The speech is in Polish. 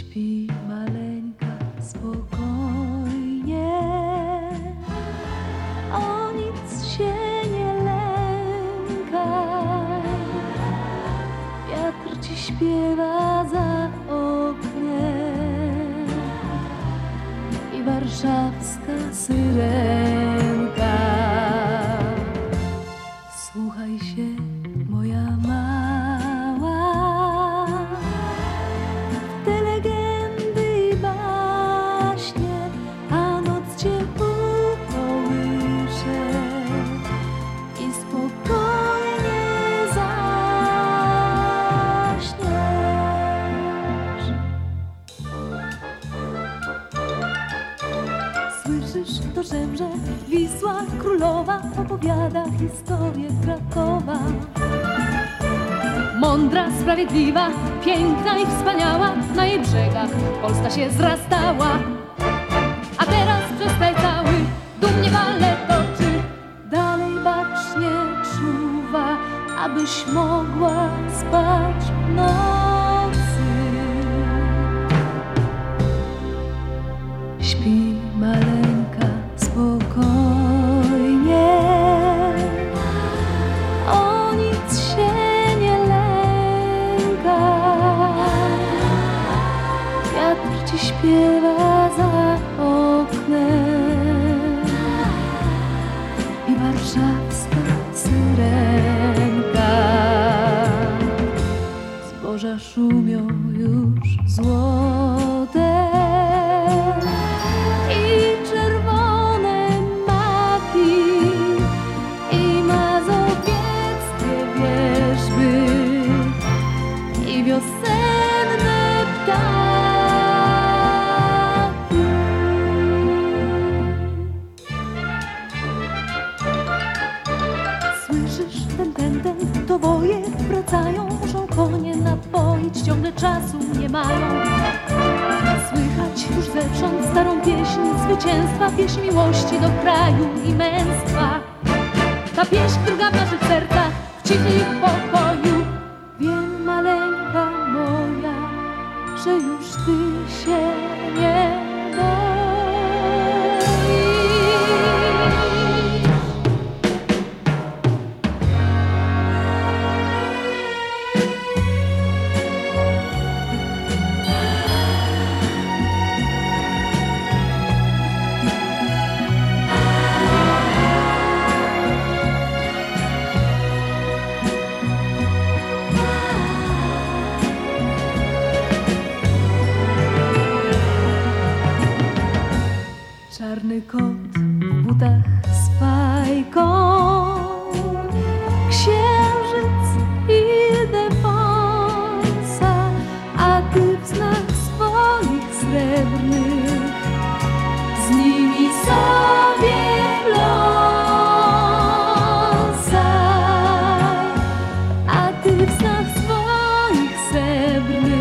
Śpi maleńka spokojnie, o nic się nie lęka. Wiatr ci śpiewa za oknem i warszawska syrenka. Słuchaj się, Słyszysz to żemrze Wisła królowa opowiada historię Krakowa. Mądra, sprawiedliwa, piękna i wspaniała, na jej brzegach Polska się zrastała. A teraz przez kraj cały dumnie balet toczy, dalej bacznie czuwa, abyś mogła śpiewa za oknem i warszawska syrenka. Zboża szumią już złote Słyszysz ten, ten, ten, to woje wracają, muszą konie napoić, ciągle czasu nie mają. Słychać już zewsząd starą pieśń zwycięstwa, pieśń miłości do kraju i męstwa. Ta pieśń druga w naszych sercach, w w pokoju. Wiem, maleńka moja, że już ty się nie Czarny kot w butach z fajką, księżyc i deponsa, a ty w znach swoich srebrnych z nimi sobie losa, a ty w znach swoich srebrnych.